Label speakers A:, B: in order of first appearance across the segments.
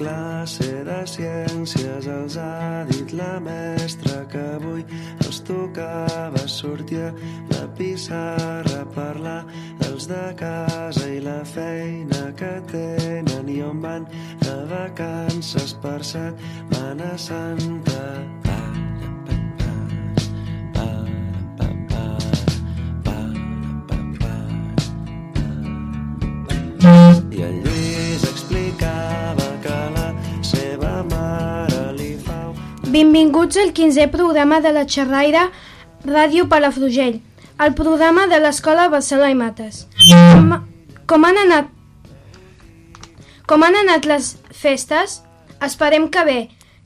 A: classe de ciències els ha dit la mestra que avui els tocava sortir a la pissarra a parlar dels de casa i la feina que tenen i on van de vacances per Setmana Santa.
B: Benvinguts al 15è programa de la xerraire Ràdio Palafrugell, el programa de l'Escola Barcelona i Mates. Com, com han anat com han anat les festes? Esperem que bé,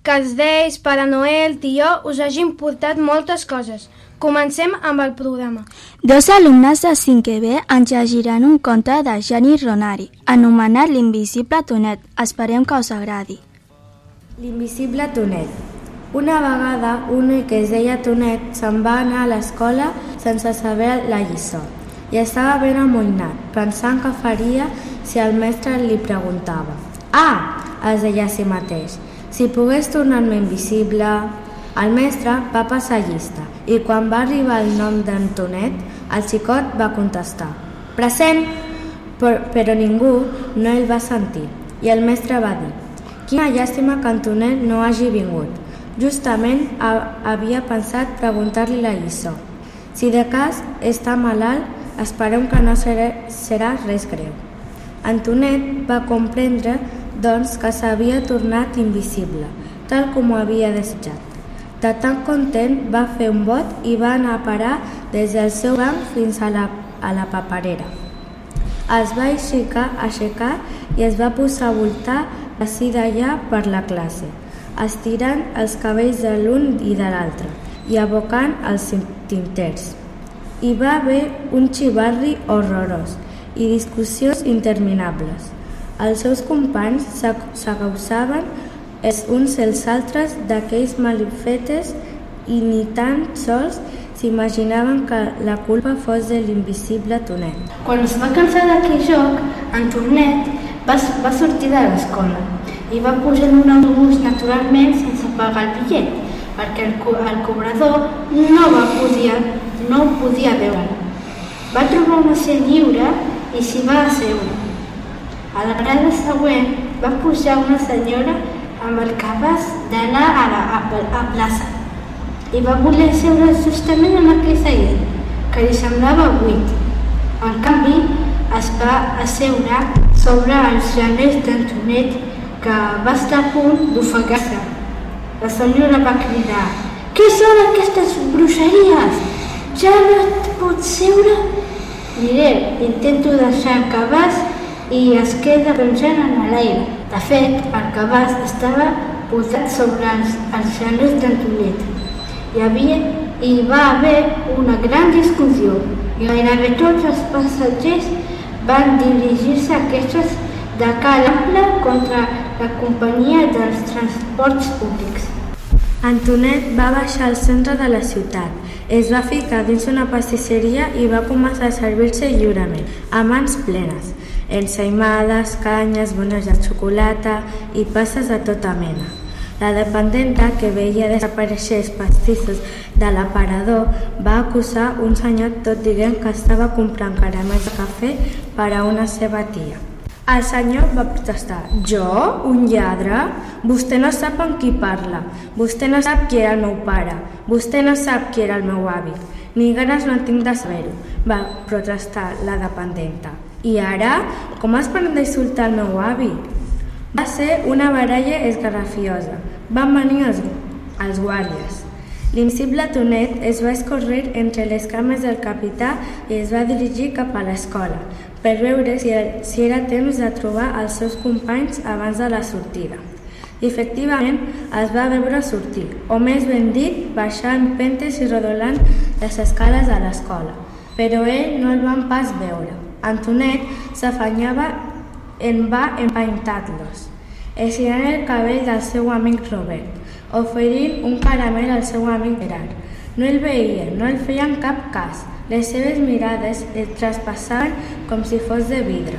B: que els Reis, Pare Noel, Tió us hagin portat moltes coses. Comencem amb el programa.
C: Dos alumnes de 5è B ens llegiran un conte de Jani Ronari, anomenat L'invisible Tonet. Esperem que us agradi.
D: L'invisible Tonet. Una vegada, un noi que es deia Tonet se'n va anar a l'escola sense saber la lliçó i estava ben amoïnat, pensant que faria si el mestre li preguntava. Ah, es deia a si mateix, si pogués tornar-me invisible... El mestre va passar llista i quan va arribar el nom d'en Tonet, el xicot va contestar «Present!» però, però ningú no el va sentir i el mestre va dir «Quina llàstima que en Tonet no hagi vingut. Justament ha, havia pensat preguntar-li la lliçó. Si de cas està malalt, esperem que no serà, serà res greu». Antonet va comprendre, doncs, que s'havia tornat invisible, tal com ho havia desitjat. De tan content va fer un bot i va anar a parar des del seu banc fins a la, a la paperera. Es va aixecar, aixecar i es va posar a voltar d'ací d'allà per la classe, estirant els cabells de l'un i de l'altre i abocant els tinters. Hi va haver un xivarri horrorós i discussions interminables. Els seus companys s'agausaven els uns els altres d'aquells malifetes i ni tan sols s'imaginaven que la culpa fos de l'invisible Tonet.
E: Quan es va cansar d'aquell joc, en Tornet va, va sortir de l'escola i va pujar en un autobús naturalment sense pagar el bitllet, perquè el, co el cobrador no va podia, no podia veure. Va trobar un assent lliure i s'hi va asseure. A la parada següent va pujar una senyora amb el cabàs d'anar a la a, a plaça i va voler seure justament en aquell seient, que li semblava buit. En canvi, es va asseure sobre els geners d'Antonet, que va estar a punt d'ofegar-se. La senyora va cridar «Què són aquestes bruixeries? Ja no et pots seure?» Miré, intento deixar el cabàs i es queda penjant en l'aire. De fet, el cabàs estava posat sobre els, els geners d'Antonet. Hi, havia, hi va haver una gran discussió i gairebé tots els passatgers van dirigir-se a aquestes de cal contra la companyia dels transports públics.
D: Antonet va baixar al centre de la ciutat, es va ficar dins una pastisseria i va començar a servir-se lliurement, a mans plenes, ensaïmades, canyes, bones de xocolata i passes de tota mena. La dependenta, que veia desaparèixer els pastissos de l'aparador, va acusar un senyor tot dient que estava comprant caramels de cafè per a una seva tia. El senyor va protestar. Jo? Un lladre? Vostè no sap amb qui parla. Vostè no sap qui era el meu pare. Vostè no sap qui era el meu avi. Ni ganes no tinc de saber-ho, va protestar la dependenta. I ara? Com es poden insultar el meu avi? Va ser una baralla esgarrafiosa. Van venir els, els guàrdies. L'invisible Tonet es va escorrer entre les cames del capità i es va dirigir cap a l'escola per veure si, si era temps de trobar els seus companys abans de la sortida. I efectivament es va veure sortir, o més ben dit, baixar en pentes i rodolant les escales de l'escola. Però ell no el van pas veure. Antonet s'afanyava en va empaitar-los, estirant el cabell del seu amic Robert, oferint un caramel al seu amic Gerard. No el veien, no el feien cap cas. Les seves mirades el traspassaven com si fos de vidre.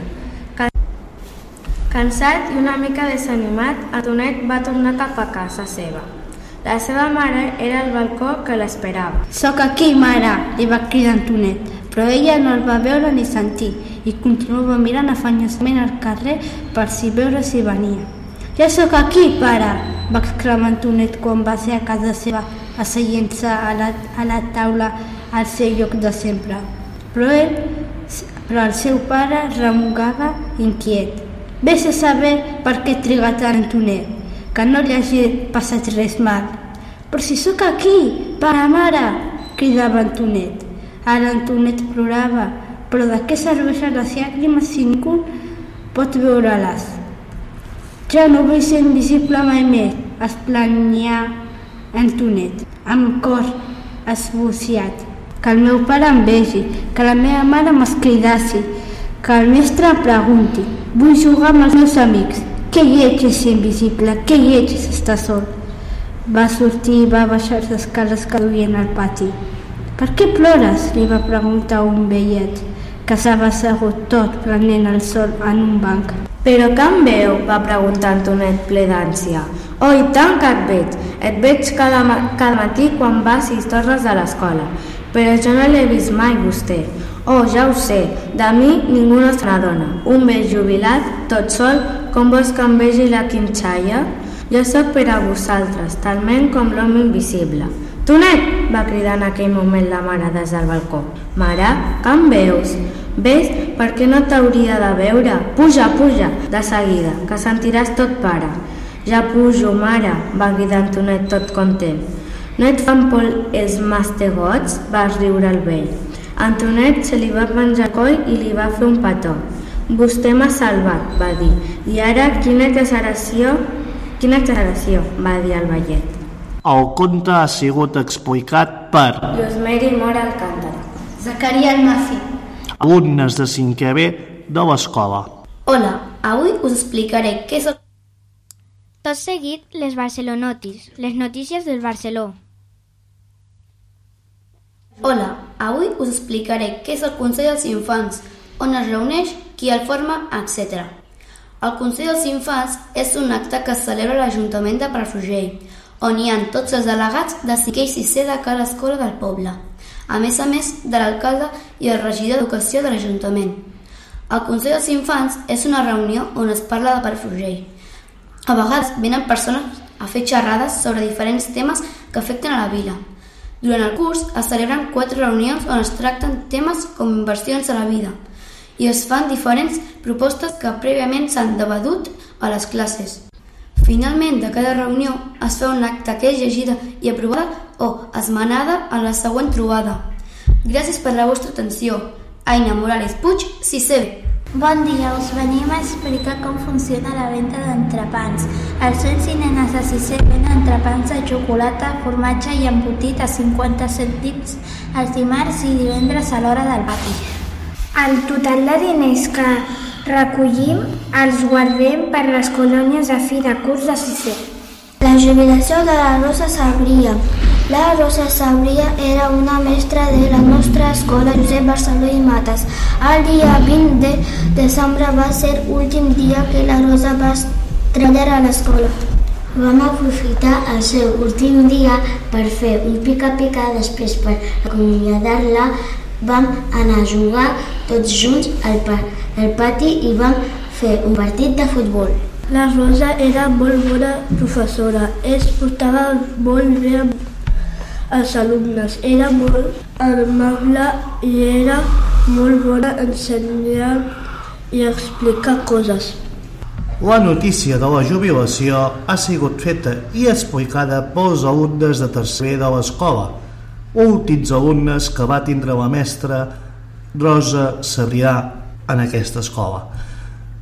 D: Cansat i una mica desanimat, Antonet va tornar cap a casa seva. La seva mare era al balcó que l'esperava.
E: Soc aquí, mare, li va cridar Antonet, però ella no el va veure ni sentir i continuava mirant afanyosament al carrer per si veure si venia. Ja sóc aquí, pare, va exclamar Antonet quan va ser a casa seva asseient-se a, la, a la taula al seu lloc de sempre. Però ell, però el seu pare remugava inquiet. Vés a saber per què triga tant Antonet, que no li hagi passat res mal. Però si sóc aquí, pare, mare, cridava Antonet. Ara Antonet plorava, però de què serveixen les llàgrimes si ningú pot veure-les? Ja no vull ser invisible mai més, es plania Antonet, amb cor esbociat. Que el meu pare em vegi, que la meva mare m'escridassi, que el mestre em pregunti. Vull jugar amb els meus amics. Que lleig és invisible, que lleig és estar sol. Va sortir i va baixar les escales que duien al pati. Per què plores? li va preguntar un vellet que s'ha assegut tot prenent el sol en un banc.
D: Però que em veu? va preguntar Antonet ple d'ànsia. Oh, i tant que et veig. Et veig cada, cada matí quan vas i tornes de l'escola. Però jo no l'he vist mai, vostè. Oh, ja ho sé, de mi ningú no se n'adona. Un vell jubilat, tot sol, com vols que em vegi la quinxalla? Jo sóc per a vosaltres, talment com l'home invisible. Tonet! va cridar en aquell moment la mare des del balcó. Mare, que em veus? Ves, per què no t'hauria de veure? Puja, puja, de seguida, que sentiràs tot pare. Ja pujo, mare, va cridar Antonet tot content. No et fan por els mastegots? va riure el vell. Antonet se li va penjar coll i li va fer un petó. Vostè m'ha salvat, va dir. I ara, quina exageració, quina exageració, va dir el vellet.
F: El conte ha sigut explicat per
D: Llusmeri Mora Alcántara.
E: Zacaria Almaci.
F: alumnes de 5è B de l'escola.
G: Hola, avui us explicaré què és el...
C: Tot seguit, les Barcelonotis, les notícies del Barceló.
G: Hola, avui us explicaré què és el Consell dels Infants, on es reuneix, qui el forma, etc. El Consell dels Infants és un acte que es celebra l'Ajuntament de Palafrugell, on hi ha tots els delegats de 5è i 6è de cada escola del poble, a més a més de l'alcalde i el regidor d'Educació de l'Ajuntament. El Consell dels Infants és una reunió on es parla de Palafrugell. A vegades venen persones a fer xerrades sobre diferents temes que afecten a la vila. Durant el curs es celebren quatre reunions on es tracten temes com inversions a la vida i es fan diferents propostes que prèviament s'han debatut a les classes. Finalment, de cada reunió es fa un acte que és llegida i aprovada o esmenada a la següent trobada. Gràcies per la vostra atenció. Aina Morales Puig, 6
H: Bon dia, us venim a explicar com funciona la venda d'entrepans. Els nens i nenes de 6è venen entrepans de xocolata, formatge i embotit a 50 cèntims els dimarts i divendres a l'hora del matí.
B: El total de diners que recollim els guardem per les colònies a fi de curs de 6è.
I: La jubilació de la Rosa Sabria. La Rosa Sabria era una mestra de la nostra escola Josep Barceló i Mates. El dia 20 de desembre va ser l'últim dia que la Rosa va treballar a l'escola. Vam aprofitar el seu últim dia per fer un pica-pica, després per acomiadar-la vam anar a jugar tots junts al, pa al pati i vam fer un partit de futbol.
J: La Rosa era molt bona professora, es portava molt bé amb els alumnes, era molt amable i era molt bona ensenyant i explicar coses.
F: La notícia de la jubilació ha sigut feta i explicada pels alumnes de tercer de l'escola, últims alumnes que va tindre la mestra Rosa Sabrià en aquesta escola.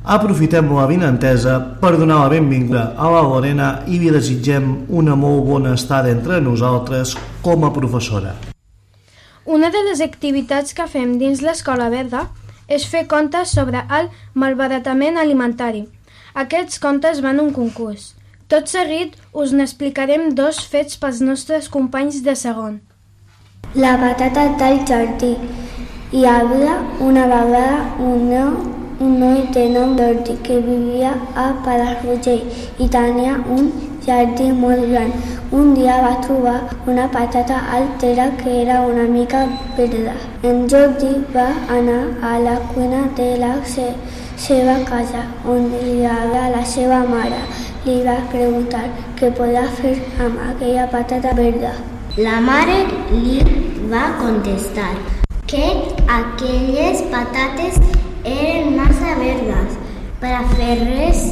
F: Aprofitem la vinentesa per donar la benvinguda a la Lorena i li desitgem una molt bona estada entre nosaltres com a professora.
B: Una de les activitats que fem dins l'escola verda és fer contes sobre el malbaratament alimentari. Aquests contes van a un concurs. Tot seguit us n'explicarem dos fets pels nostres companys de segon.
I: La patata del jardí. Hi havia una vegada una un noi de nom Jordi que vivia a Palafrugell i tenia un jardí molt gran. Un dia va trobar una patata altera que era una mica verda. En Jordi va anar a la cuina de la se seva casa, on li havia la seva mare. Li va preguntar què podia fer amb aquella patata verda.
K: La mare li va contestar que aquelles patates eren massa verdes per a fer res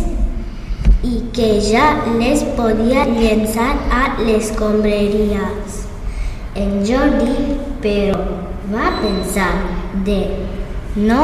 K: i que ja les podia llençar a les escombraries. En Jordi, però, va pensar de no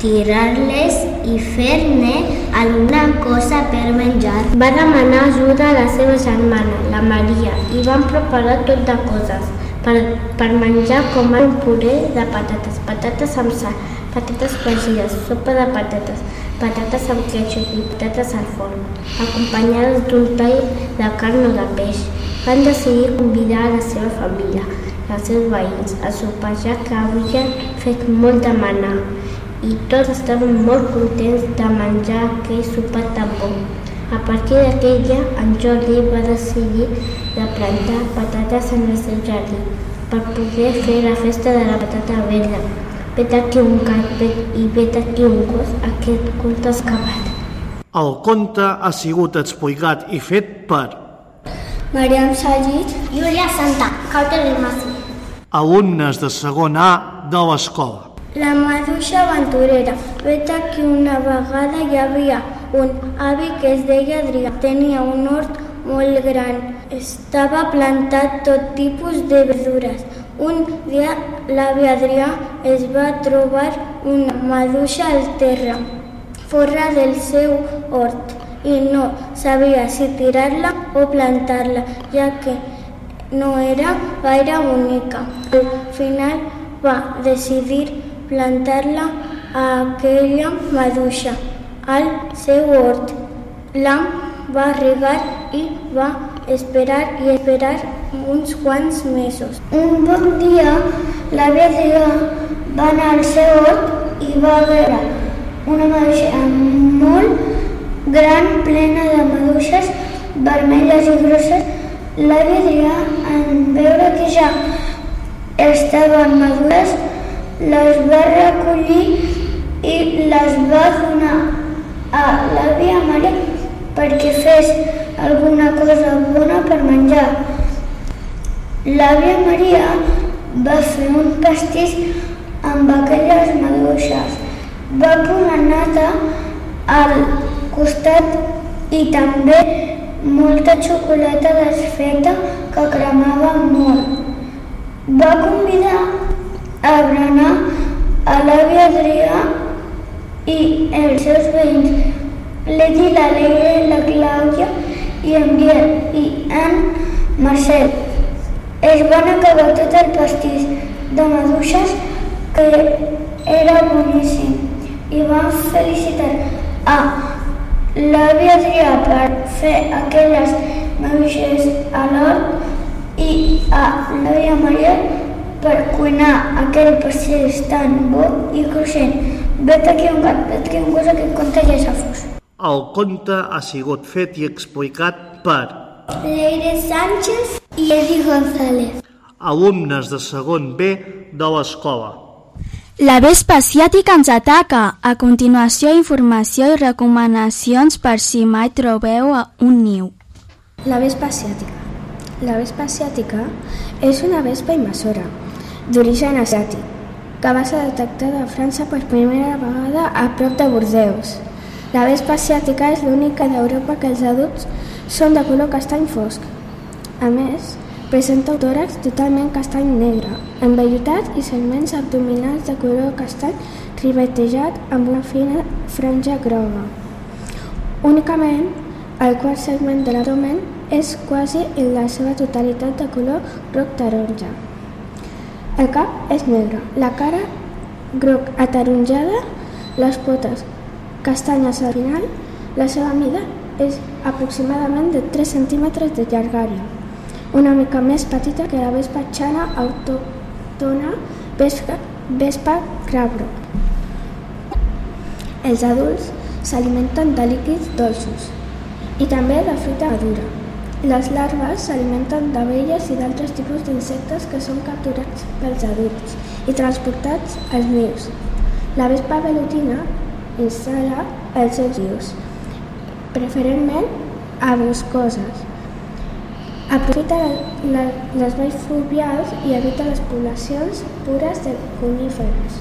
K: tirar-les i fer-ne alguna cosa per menjar.
D: Va demanar ajuda a la seva germana, la Maria, i van preparar tot de coses per, per menjar com un puré de patates, patates amb sal, patates fregides, sopa de patates, patates amb ketchup i patates al forn, acompanyades d'un tall de carn o de peix. Van decidir convidar a la seva família, els seus veïns, a sopar ja que havien fet molt de manar i tots estaven molt contents de menjar aquell sopar tan bo. A partir d'aquell dia, en Jordi va decidir de plantar patates en el seu jardí per poder fer la festa de la patata verda. Vet aquí un gat vet, i vet aquí un gos, aquest conte escapat.
F: El conte ha sigut explicat i fet per
I: Mariam Sajid,
K: Júlia Santa, Cautel Massi.
F: alumnes de segon A de l'escola.
J: La maduixa aventurera. Vet aquí una vegada hi havia un avi que es deia Adrià. Tenia un hort molt gran. Estava plantat tot tipus de verdures. Un dia l'avi Adrià es va trobar una maduixa al terra, fora del seu hort, i no sabia si tirar-la o plantar-la, ja que no era gaire bonica. Al final va decidir plantar-la a aquella maduixa al seu hort. L'am va regar i va esperar i esperar uns quants mesos.
I: Un bon dia, la Adrià va anar al seu hort i va veure una maduixa molt gran, plena de maduixes vermelles i grosses. L'avi Adrià, en veure que ja estaven madures, les va recollir i les va donar a l'àvia Maria perquè fes alguna cosa bona per menjar. L'àvia Maria va fer un pastís amb aquelles maduixes. Va posar nata al costat i també molta xocolata desfeta que cremava molt. Va convidar a berenar a l'àvia Adrià i els seus veïns, l'Edi, l'Alegre, la Clàudia i en Biel i en Marcel. Es van acabar tot el pastís de maduixes que era boníssim i van felicitar a l'àvia Adrià per fer aquelles maduixes a l'hort i a l'àvia Maria per cuinar aquell pastís tan bo i cruixent. Vet aquí un gat, vet aquí un gos, aquest conte ja fos.
F: El conte ha sigut fet i explicat per
I: Leire Sánchez i Edi González.
F: alumnes de segon B de l'escola.
C: La vespa asiàtica ens ataca. A continuació, informació i recomanacions per si mai trobeu un niu.
L: La vespa asiàtica. La vespa asiàtica és una vespa invasora d'origen asiàtic que va ser detectada a França per primera vegada a prop de Bordeus. La vespa asiàtica és l'única d'Europa que els adults són de color castany fosc. A més, presenta un tòrax totalment castany negre, envellutat i segments abdominals de color castany rivetejat amb una fina franja groga. Únicament, el quart segment de l'abdomen és quasi en la seva totalitat de color groc taronja. El cap és negre, la cara groc ataronjada, les potes castanyes al final, la seva mida és aproximadament de 3 centímetres de llargària, una mica més petita que la vespa xana autòctona vespa, vespa crabro. Els adults s'alimenten de líquids dolços i també de fruita madura. Les larves s'alimenten d'abelles i d'altres tipus d'insectes que són capturats pels adults i transportats als nius. La vespa velutina instal·la els seus nius, preferentment a boscoses. Aprofita les valls fluvials i evita les poblacions pures de coníferes.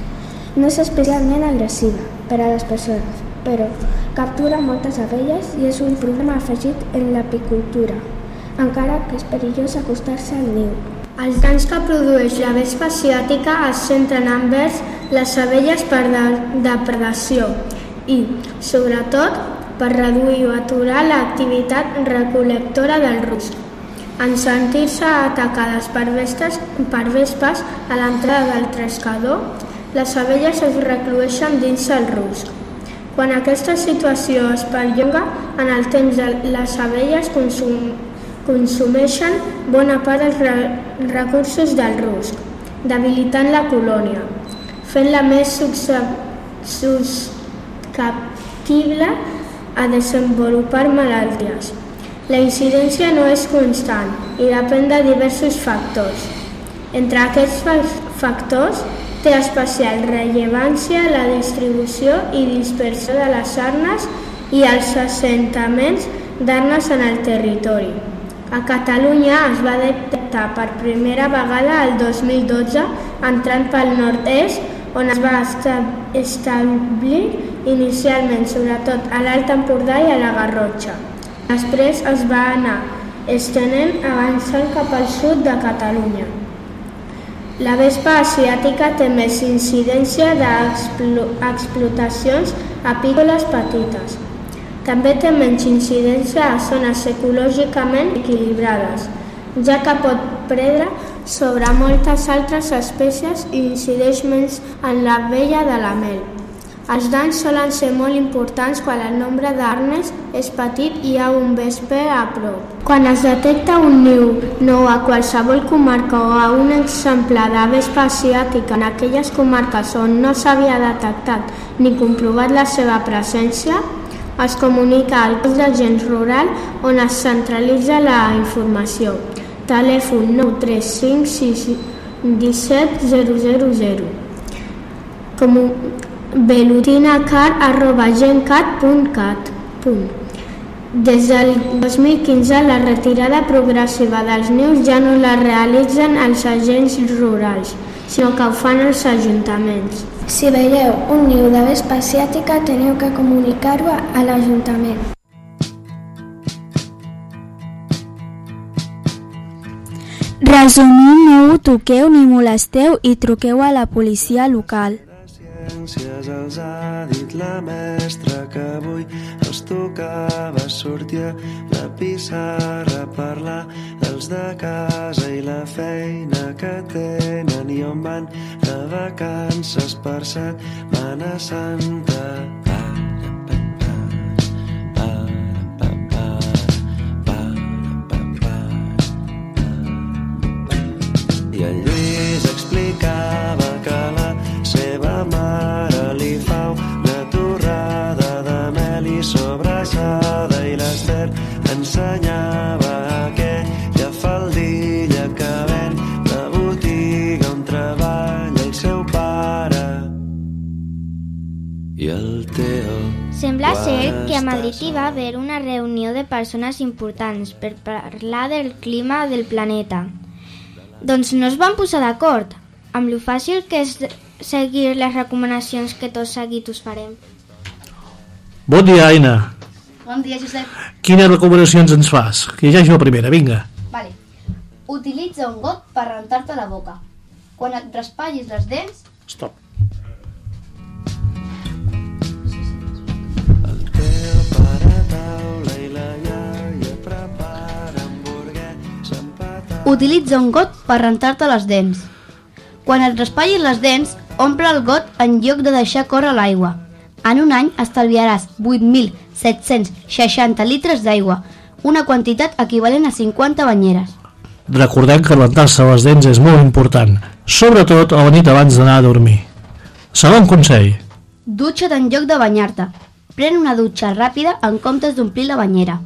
L: No és especialment agressiva per a les persones, però captura moltes abelles i és un problema afegit en l'apicultura, encara que és perillós acostar-se al niu.
B: Els danys que produeix la vespa asiàtica es centren envers les abelles per de depredació i, sobretot, per reduir o aturar l'activitat recol·lectora del rusc. En sentir-se atacades per, vestes, per vespes a l'entrada del trescador, les abelles es reclueixen dins el rusc. Quan aquesta situació es perllonga, en el temps les abelles consum, consumeixen bona part dels re, recursos del rusc, debilitant la colònia, fent-la més susceptible a desenvolupar malalties. La incidència no és constant i depèn de diversos factors. Entre aquests factors Té especial rellevància la distribució i dispersió de les arnes i els assentaments d'arnes en el territori. A Catalunya es va detectar per primera vegada el 2012 entrant pel nord-est, on es va establir inicialment sobretot a l'Alt Empordà i a la Garrotxa. Després es va anar estenent avançant cap al sud de Catalunya. La vespa asiàtica té més incidència d'explotacions apícoles petites. També té menys incidència a zones ecològicament equilibrades, ja que pot predre sobre moltes altres espècies i incideix menys en la vella de la mel. Els danys solen ser molt importants quan el nombre d'arnes és petit i hi ha un vesper a prop. Quan es detecta un niu nou a qualsevol comarca o a un exemplar de vespa asiàtica en aquelles comarques on no s'havia detectat ni comprovat la seva presència, es comunica al cos d'agents rural on es centralitza la informació. Telèfon 935 17 000. Com velutinacar.gencat.cat. Des del 2015, la retirada progressiva dels nius ja no la realitzen els agents rurals, sinó que ho fan els ajuntaments.
L: Si veieu un niu de vespa asiàtica, teniu que comunicar-ho a l'Ajuntament.
C: Resumint, no ho toqueu ni molesteu i truqueu a la policia local
A: ciències els ha dit la mestra que avui els tocava sortir a la pissarra a parlar dels de casa i la feina que tenen i on van de vacances per Setmana Santa. I el Lluís explicava que la seva mare li fa una torrada de mel i sobrassada i l'Ester ensenyava aquella faldilla que ven la botiga on treballa el seu pare i el Teo
M: Sembla ser que a Madrid hi va haver una reunió de persones importants per parlar del clima del planeta. Doncs no es van posar d'acord amb lo fàcil que és seguir les recomanacions que tots seguit us farem.
F: Bon dia, Aina.
N: Bon dia, Josep.
F: Quines recomanacions ens fas? Que ja és la primera, vinga.
N: Vale. Utilitza un got per rentar-te la boca. Quan et raspallis les dents...
F: Stop.
N: Utilitza un got per rentar-te les dents. Quan et raspallis les dents, omple el got en lloc de deixar córrer l'aigua. En un any estalviaràs 8.760 litres d'aigua, una quantitat equivalent a 50 banyeres.
F: Recordem que rentar-se les dents és molt important, sobretot a la nit abans d'anar a dormir. Segon consell.
G: Dutxa't en lloc de banyar-te. Pren una dutxa ràpida en comptes d'omplir la banyera.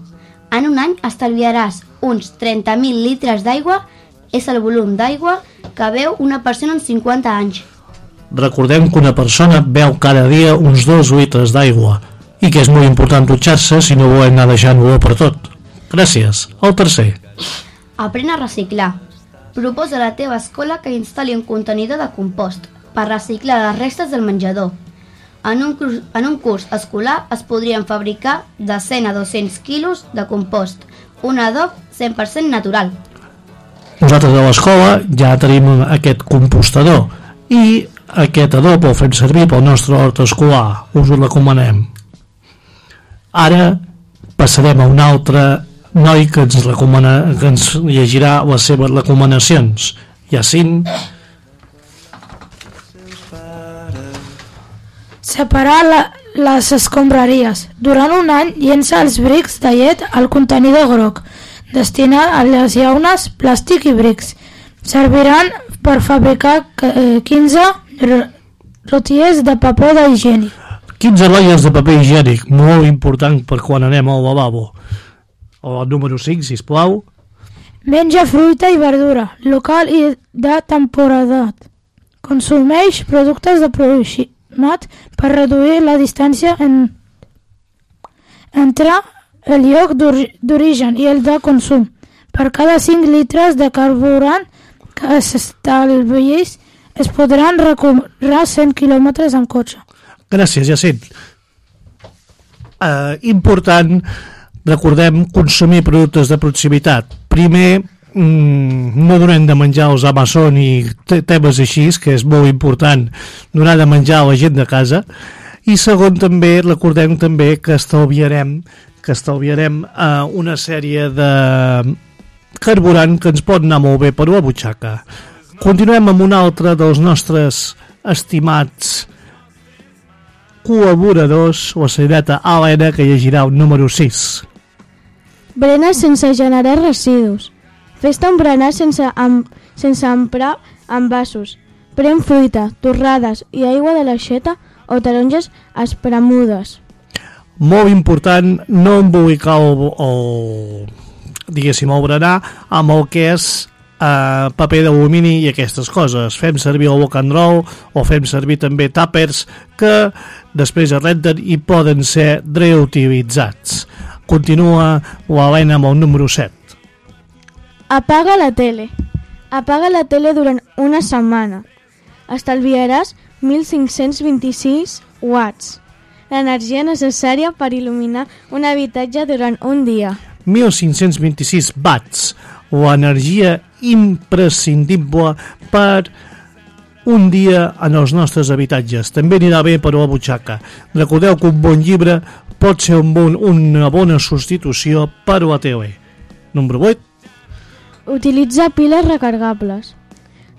G: En un any estalviaràs uns 30.000 litres d'aigua, és el volum d'aigua que veu una persona en 50 anys.
F: Recordem que una persona beu cada dia uns 2 litres d'aigua i que és molt important dutxar-se si no volem anar deixant olor per tot. Gràcies. El tercer.
G: Aprèn a reciclar. Proposa a la teva escola que instal·li un contenidor de compost per reciclar les restes del menjador. En un, curs, en un curs escolar es podrien fabricar de 100 a 200 quilos de compost, un adob 100% natural.
F: Nosaltres a l'escola ja tenim aquest compostador i aquest adob el fem servir pel nostre hort escolar. Us ho recomanem. Ara passarem a un altre noi que ens, recomana, que ens llegirà les seves recomanacions. Jacint.
O: Separar la, les escombraries. Durant un any llença els brics de llet al contenidor groc, destinat a les llaunes, plàstic i brics. Serviran per fabricar eh, 15 rotiers de paper d'higiènic.
F: 15 rotlles de paper higiènic, molt important per quan anem al lavabo. El número 5, si plau.
O: Menja fruita i verdura, local i de temporadat. Consumeix productes de proximat per reduir la distància en... entre el lloc d'origen i el de consum. Per cada 5 litres de carburant que s'estalviïs es podran recórrer 100 quilòmetres en cotxe.
F: Gràcies, Jacint. Uh, important, recordem, consumir productes de proximitat. Primer, no donem de menjar als Amazon i temes així, que és molt important donar de menjar a la gent de casa. I segon, també, recordem també que estalviarem que estalviarem uh, una sèrie de carburant que ens pot anar molt bé per la butxaca. Continuem amb un altre dels nostres estimats col·laboradors, la senyoreta Helena, que llegirà el número 6.
P: Berenar sense generar residus. Fes-te un berenar sense, amb, sense emprar envasos. Pren fruita, torrades i aigua de l'aixeta o taronges espremudes.
F: Molt important no embolicar el, el, diguéssim, el berenar amb el que és eh, paper d'alumini i aquestes coses. Fem servir el walk and roll o fem servir també tàpers que després es renten i poden ser reutilitzats. Continua l'Helena amb el número 7.
P: Apaga la tele. Apaga la tele durant una setmana. Estalviaràs 1.526 watts, l'energia necessària per il·luminar un habitatge durant un dia.
F: 1.526 watts, l'energia imprescindible per un dia en els nostres habitatges. També anirà bé per a la butxaca. Recordeu que un bon llibre pot ser un bon, una bona substitució per a la tele. Número 8.
P: Utilitza piles recargables.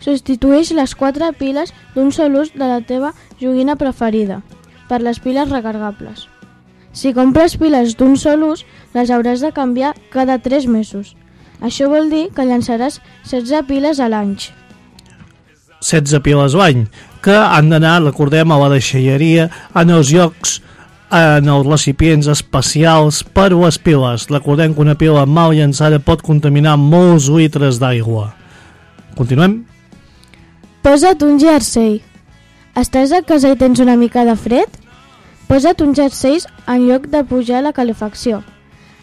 P: Substitueix les quatre piles d'un sol ús de la teva joguina preferida per les piles recargables. Si compres piles d'un sol ús, les hauràs de canviar cada 3 mesos. Això vol dir que llançaràs 16 piles a l'any.
F: 16 piles l'any, que han d'anar, recordem, a la deixalleria en els llocs en els recipients especials per a les piles. Recordem que una pila mal llançada pot contaminar molts litres d'aigua. Continuem?
P: Posa't un jersei. Estàs a casa i tens una mica de fred? Posa't un jersei en lloc de pujar la calefacció.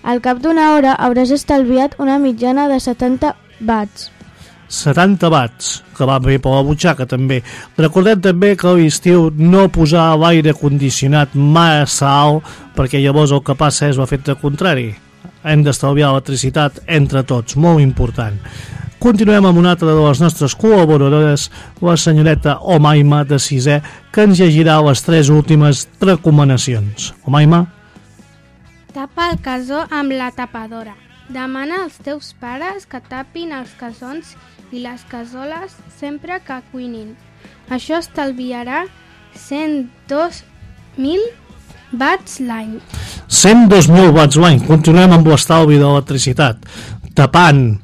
P: Al cap d'una hora hauràs estalviat una mitjana de 70 watts.
F: 70 watts, que va bé per la butxaca també. Recordem també que a l'estiu no posar l'aire condicionat massa alt, perquè llavors el que passa és l'efecte contrari. Hem d'estalviar electricitat entre tots, molt important. Continuem amb una altra de les nostres col·laboradores, la senyoreta Omaima de Sisè, que ens llegirà les tres últimes recomanacions. Omaima?
Q: Tapa el casó amb la tapadora. Demana als teus pares que tapin els casons i les casoles sempre que cuinin. Això estalviarà 102.000 watts l'any.
F: 102.000 watts l'any. Continuem amb l'estalvi d'electricitat. Tapant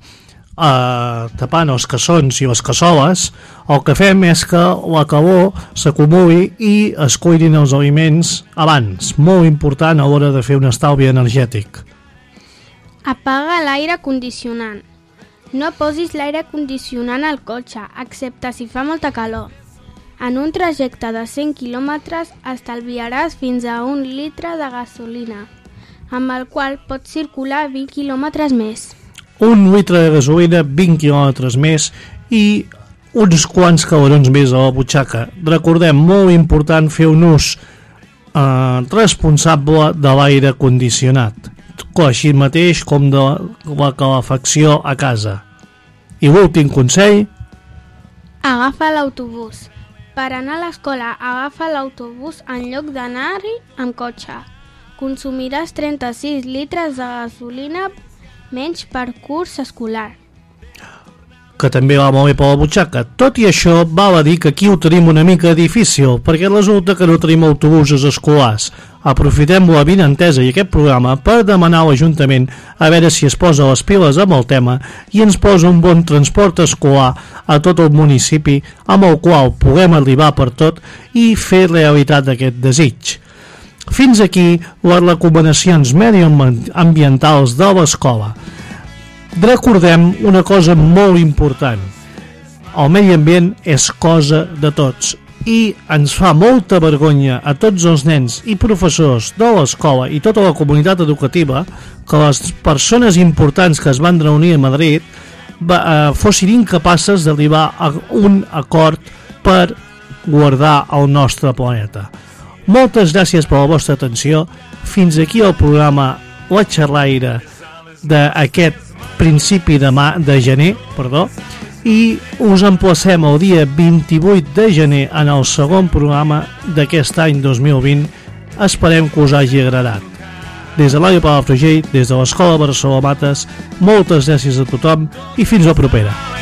F: eh, tapant els cassons i les cassoles, el que fem és que la calor s'acumuli i es cuidin els aliments abans, molt important a l'hora de fer un estalvi energètic.
Q: Apaga l'aire condicionant. No posis l'aire condicionant al cotxe, excepte si fa molta calor. En un trajecte de 100 quilòmetres estalviaràs fins a un litre de gasolina, amb el qual pots circular 20 quilòmetres més.
F: Un litre de gasolina, 20 quilòmetres més i uns quants calorons més a la butxaca. Recordem, molt important fer un ús eh, responsable de l'aire condicionat, així mateix com de la calefacció a casa. I l'últim consell...
Q: Agafa l'autobús. Per anar a l'escola, agafa l'autobús en lloc d'anar-hi amb cotxe. Consumiràs 36 litres de gasolina menys per curs escolar
F: que també va molt bé per la butxaca. Tot i això, val a dir que aquí ho tenim una mica difícil, perquè resulta que no tenim autobusos escolars. Aprofitem la vinentesa i aquest programa per demanar a l'Ajuntament a veure si es posa les piles amb el tema i ens posa un bon transport escolar a tot el municipi amb el qual puguem arribar per tot i fer realitat aquest desig. Fins aquí les recomanacions medioambientals de l'escola. Recordem una cosa molt important. El medi ambient és cosa de tots i ens fa molta vergonya a tots els nens i professors de l'escola i tota la comunitat educativa que les persones importants que es van reunir a Madrid va, eh, fossin incapaces d'arribar a un acord per guardar el nostre planeta. Moltes gràcies per la vostra atenció. Fins aquí el programa La xerraire d'aquest principi de, mà, de gener, perdó, i us emplacem el dia 28 de gener en el segon programa d'aquest any 2020. Esperem que us hagi agradat. Des de l'Àrea Palafrugell, des de l'Escola Barcelona Mates, moltes gràcies a tothom i fins la propera.